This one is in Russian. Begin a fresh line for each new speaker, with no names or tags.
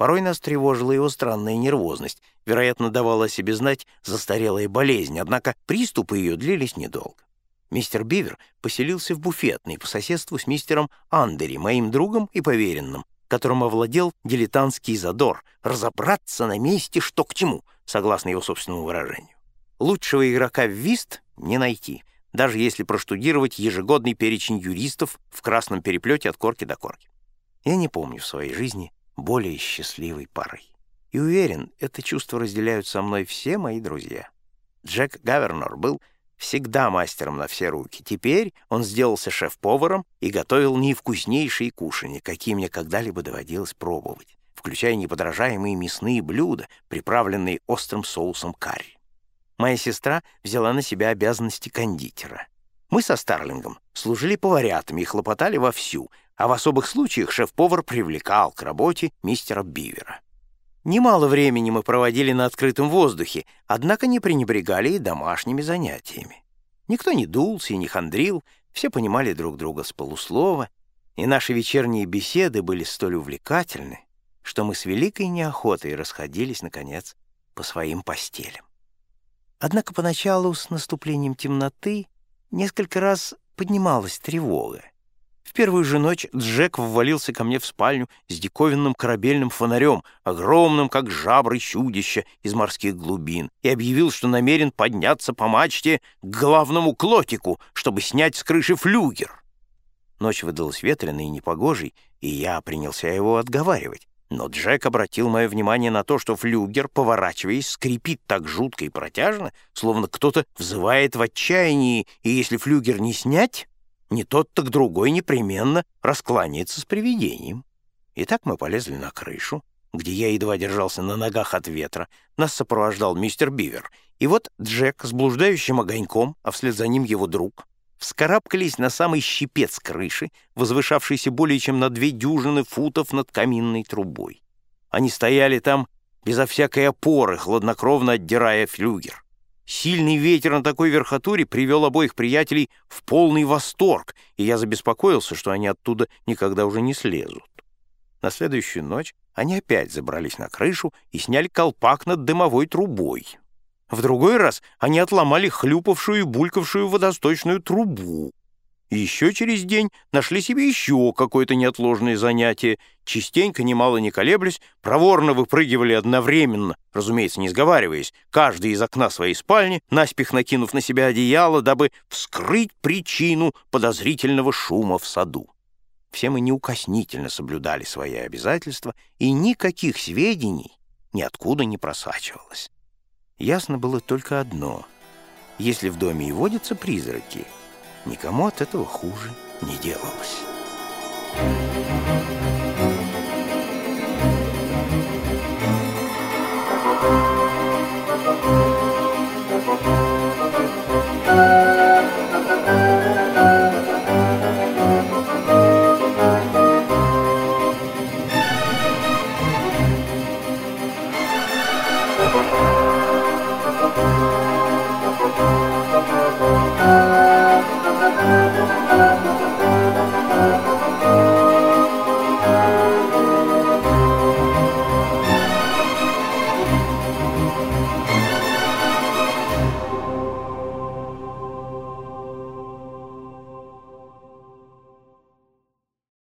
Порой нас тревожила его странная нервозность, вероятно, давала о себе знать застарелая болезнь, однако приступы ее длились недолго. Мистер Бивер поселился в буфетной по соседству с мистером Андери, моим другом и поверенным, которым овладел дилетантский задор разобраться на месте, что к чему, согласно его собственному выражению. Лучшего игрока в вист не найти, даже если проштудировать ежегодный перечень юристов в красном переплете от корки до корки. Я не помню в своей жизни более счастливой поры. И уверен, это чувство разделяют со мной все мои друзья. Джек Гавернор был всегда мастером на все руки. Теперь он сделался шеф-поваром и готовил наивкуснейшие кушанья, какие мне когда-либо доводилось пробовать, включая неподражаемые мясные блюда, приправленные острым соусом карри. Моя сестра взяла на себя обязанности кондитера. Мы со Старлингом служили поварятами и хлопотали вовсю, а в особых случаях шеф-повар привлекал к работе мистера Бивера. Немало времени мы проводили на открытом воздухе, однако не пренебрегали и домашними занятиями. Никто не дулся и не хандрил, все понимали друг друга с полуслова, и наши вечерние беседы были столь увлекательны, что мы с великой неохотой расходились, наконец, по своим постелям. Однако поначалу, с наступлением темноты, несколько раз поднималась тревога. В первую же ночь Джек ввалился ко мне в спальню с диковинным корабельным фонарем, огромным, как жабры чудища из морских глубин, и объявил, что намерен подняться по мачте к главному клотику, чтобы снять с крыши флюгер. Ночь выдалась ветреной и непогожей, и я принялся его отговаривать. Но Джек обратил мое внимание на то, что флюгер, поворачиваясь, скрипит так жутко и протяжно, словно кто-то взывает в отчаянии, и если флюгер не снять, не тот, так другой непременно раскланяется с привидением. Так мы полезли на крышу, где я едва держался на ногах от ветра. Нас сопровождал мистер Бивер. И вот Джек с блуждающим огоньком, а вслед за ним его друг, вскарабкались на самый щипец крыши, возвышавшийся более чем на две дюжины футов над каминной трубой. Они стояли там безо всякой опоры, хладнокровно отдирая флюгер. Сильный ветер на такой верхотуре привел обоих приятелей в полный восторг, и я забеспокоился, что они оттуда никогда уже не слезут. На следующую ночь они опять забрались на крышу и сняли колпак над дымовой трубой. В другой раз они отломали хлюпавшую и булькавшую водосточную трубу. И еще через день нашли себе еще какое-то неотложное занятие. Частенько, немало не колеблясь, проворно выпрыгивали одновременно, разумеется, не сговариваясь, каждый из окна своей спальни, наспех накинув на себя одеяло, дабы вскрыть причину подозрительного шума в саду. Все мы неукоснительно соблюдали свои обязательства, и никаких сведений ниоткуда не просачивалось. Ясно было только одно. Если в доме и водятся призраки — никому от этого хуже не делалось.